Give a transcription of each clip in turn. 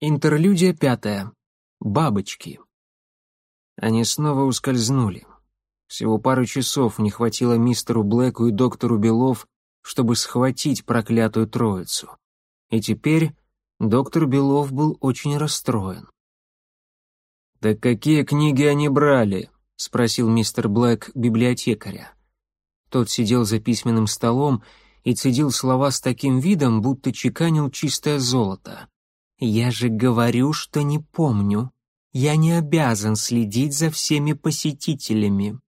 Интерлюдия пятая. Бабочки. Они снова ускользнули. Всего пару часов не хватило мистеру Блэку и доктору Белов, чтобы схватить проклятую троицу. И теперь доктор Белов был очень расстроен. «Так какие книги они брали?» — спросил мистер Блэк библиотекаря. Тот сидел за письменным столом и цедил слова с таким видом, будто чеканил чистое золото. «Я же говорю, что не помню. Я не обязан следить за всеми посетителями».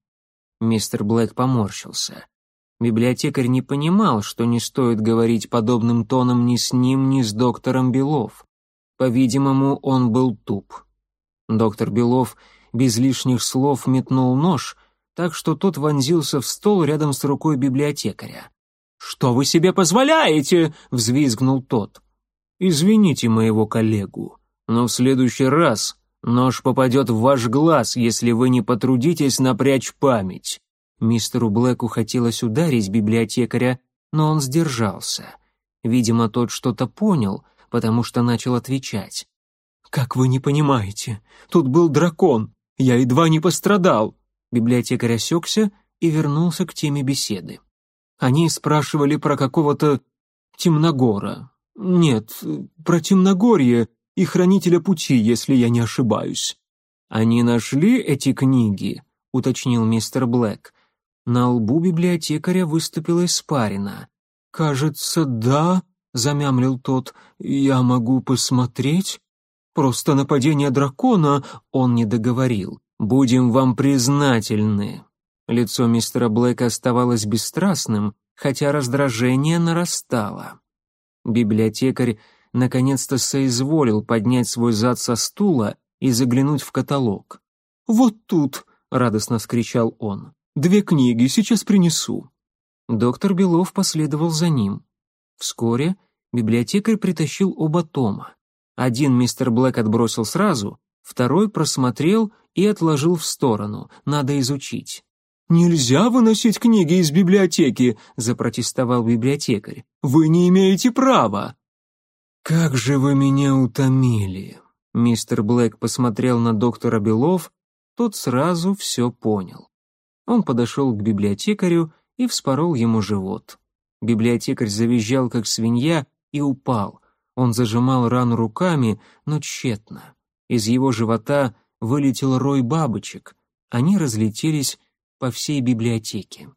Мистер Блэк поморщился. Библиотекарь не понимал, что не стоит говорить подобным тоном ни с ним, ни с доктором Белов. По-видимому, он был туп. Доктор Белов без лишних слов метнул нож, так что тот вонзился в стол рядом с рукой библиотекаря. «Что вы себе позволяете?» — взвизгнул тот. Извините моего коллегу, но в следующий раз нож попадет в ваш глаз, если вы не потрудитесь напрячь память. Мистеру Блэку хотелось ударить библиотекаря, но он сдержался. Видимо, тот что-то понял, потому что начал отвечать. «Как вы не понимаете? Тут был дракон. Я едва не пострадал». Библиотекарь осекся и вернулся к теме беседы. Они спрашивали про какого-то темногора, «Нет, про темногорье и хранителя пути, если я не ошибаюсь». «Они нашли эти книги?» — уточнил мистер Блэк. На лбу библиотекаря выступила испарина. «Кажется, да», — замямлил тот. «Я могу посмотреть?» «Просто нападение дракона...» — он не договорил. «Будем вам признательны». Лицо мистера Блэка оставалось бесстрастным, хотя раздражение нарастало. Библиотекарь наконец-то соизволил поднять свой зад со стула и заглянуть в каталог. «Вот тут!» — радостно вскричал он. «Две книги, сейчас принесу». Доктор Белов последовал за ним. Вскоре библиотекарь притащил оба тома. Один мистер Блэк отбросил сразу, второй просмотрел и отложил в сторону, надо изучить. «Нельзя выносить книги из библиотеки», — запротестовал библиотекарь. «Вы не имеете права». «Как же вы меня утомили!» Мистер Блэк посмотрел на доктора Белов, тот сразу все понял. Он подошел к библиотекарю и вспорол ему живот. Библиотекарь завизжал, как свинья, и упал. Он зажимал рану руками, но тщетно. Из его живота вылетел рой бабочек. Они разлетелись по всей библиотеке.